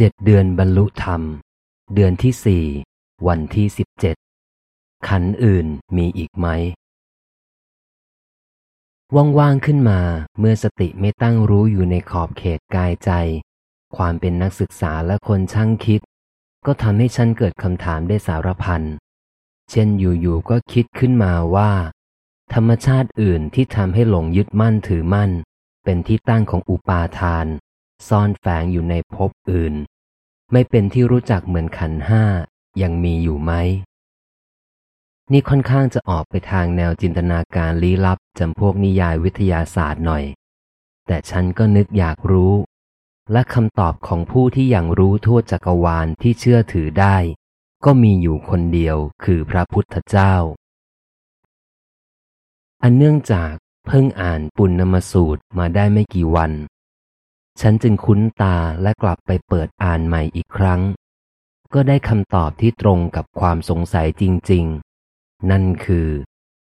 เจ็ดเดือนบรรลุธรรม เดือนที่สี่วันที่สิบเจ็ดขันอื่นมีอีกไหมว่างๆขึ้นมาเมื่อสติไม่ตั้งรู้อยู่ในขอบเขตกายใจ ความเป็นนักศึกษาและคนช่างคิด ก็ทำให้ฉันเกิดคำถามได้สารพันเช่นอยู่ๆก็คิดขึ้นมาว่า ธรรมชาติอื่นที่ทำให้หลงยึดมั่นถือมั่น เป็นที่ตั้งของอุปาทาน ซ่อนแฝงอยู่ในภพอื่น ไม่เป็นที่รู้จักเหมือนขันห้ายังมีอยู่ไหม นี่ค่อนข้างจะออกไปทางแนวจินตนาการลี้ลับจำพวกนิยายวิทยาศาสตร์หน่อย แต่ฉันก็นึกอยากรู้ และคำตอบของผู้ที่ยังรู้ทั่วจักรวาลที่เชื่อถือได้ ก็มีอยู่คนเดียวคือพระพุทธเจ้า อันเนื่องจากเพิ่งอ่านปุณณมสูตรมาได้ไม่กี่วัน ฉันจึงคุ้นตาและกลับไปเปิดอ่านใหม่อีกครั้ง ก็ได้คำตอบที่ตรงกับความสงสัยจริง ๆ นั่นคือ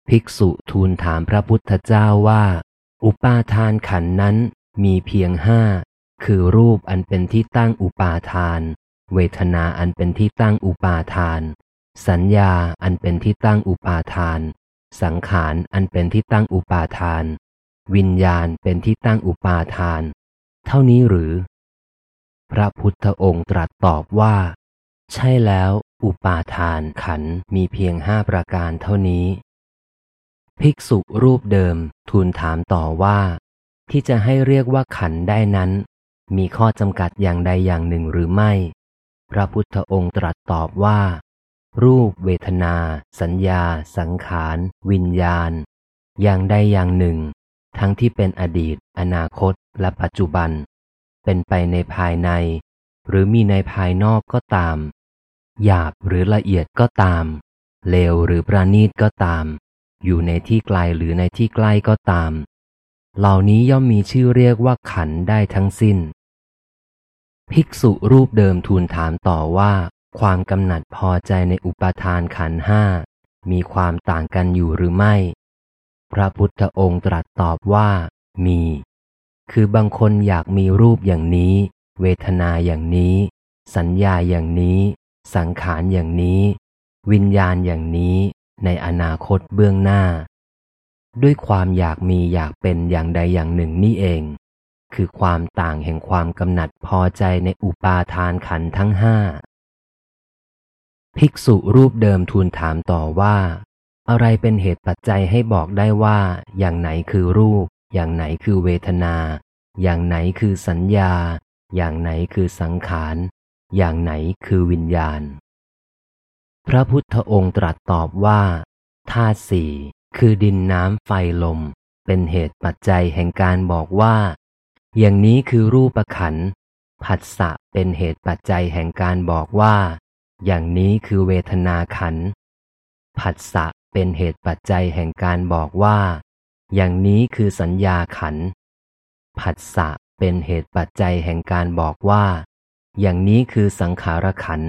ภิกษุทูลถามพระพุทธเจ้าว่า อุปาทานขันนั้นมีเพียงห้า คือรูปอันเป็นที่ตั้งอุปาทาน เวทนาอันเป็นที่ตั้งอุปาทาน สัญญาอันเป็นที่ตั้งอุปาทาน สังขารอันเป็นที่ตั้งอุปาทาน วิญญาณเป็นที่ตั้งอุปาทาน เท่านี้หรือ พระพุทธองค์ตรัสตอบว่า ใช่แล้วอุปาทานขันมีเพียงห้าประการเท่านี้ ภิกษุรูปเดิมทูลถามต่อว่า ที่จะให้เรียกว่าขันได้นั้น มีข้อจำกัดอย่างใดอย่างหนึ่งหรือไม่ พระพุทธองค์ตรัสตอบว่า รูปเวทนา สัญญา สังขาร วิญญาณ อย่างใดอย่างหนึ่ง ทั้งที่เป็นอดีต อนาคต และปัจจุบัน เป็นไปในภายใน หรือมีในภายนอกก็ตาม หยาบหรือละเอียดก็ตาม เลวหรือประณีตก็ตาม อยู่ในที่ไกลหรือในที่ใกล้ก็ตาม เหล่านี้ย่อมมีชื่อเรียกว่าขันได้ทั้งสิ้น ภิกษุรูปเดิมทูลถามต่อว่า ความกำหนัดพอใจในอุปทานขันห้ามีความต่างกันอยู่หรือไม่ พระพุทธองค์ตรัสตอบว่า มี คือบางคนอยากมีรูปอย่างนี้ เวทนาอย่างนี้ สัญญาอย่างนี้ สังขารอย่างนี้ วิญญาณอย่างนี้ ในอนาคตเบื้องหน้า ด้วยความอยากมีอยากเป็นอย่างใดอย่างหนึ่งนี่เอง คือความต่างแห่งความกำหนัดพอใจในอุปาทานขันทั้งห้าภิกษุรูปเดิมทูลถามต่อว่า อะไรเป็นเหตุปัจจัยให้บอกได้ว่า อย่างไหนคือรูป อย่างไหนคือเวทนา อย่างไหนคือสัญญา อย่างไหนคือสังขาร อย่างไหนคือวิญญาณ พระพุทธองค์ตรัสตอบว่าธาตุสี่คือดินน้ำไฟลม เป็นเหตุปัจจัยแห่งการบอกว่า อย่างนี้คือรูปขันผัสสะเป็นเหตุปัจจัยแห่งการบอกว่า อย่างนี้คือเวทนาขันผัสสะ เป็นเหตุปัจจัยแห่งการบอกว่า อย่างนี้คือสัญญาขัน ผัสสะเป็นเหตุปัจจัยแห่งการบอกว่า อย่างนี้คือสังขารขัน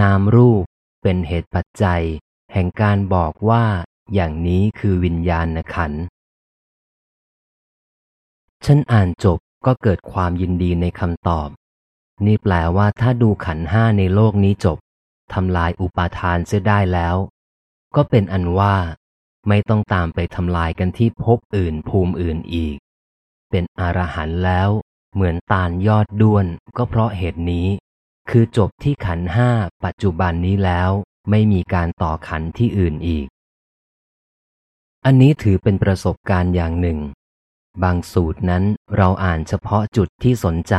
นามรูปเป็นเหตุปัจจัย แห่งการบอกว่า อย่างนี้คือวิญญาณขัน ฉันอ่านจบก็เกิดความยินดีในคำตอบ นี่แปลว่าถ้าดูขันห้าในโลกนี้จบทำลายอุปาทานเสียได้แล้ว ก็เป็นอันว่า ไม่ต้องตามไปทำลายกันที่ภพอื่นภูมิอื่นอีก เป็นอรหันต์แล้ว เหมือนตาลยอดด้วนก็เพราะเหตุนี้ คือจบที่ขันห้าปัจจุบันนี้แล้วไม่มีการต่อขันที่อื่นอีก อันนี้ถือเป็นประสบการณ์อย่างหนึ่ง บางสูตรนั้นเราอ่านเฉพาะจุดที่สนใจ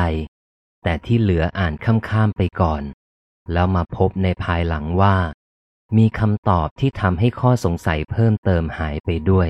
แต่ที่เหลืออ่านข้ามๆไปก่อน แล้วมาพบในภายหลังว่า มีคำตอบที่ทำให้ข้อสงสัยเพิ่มเติมหายไปด้วย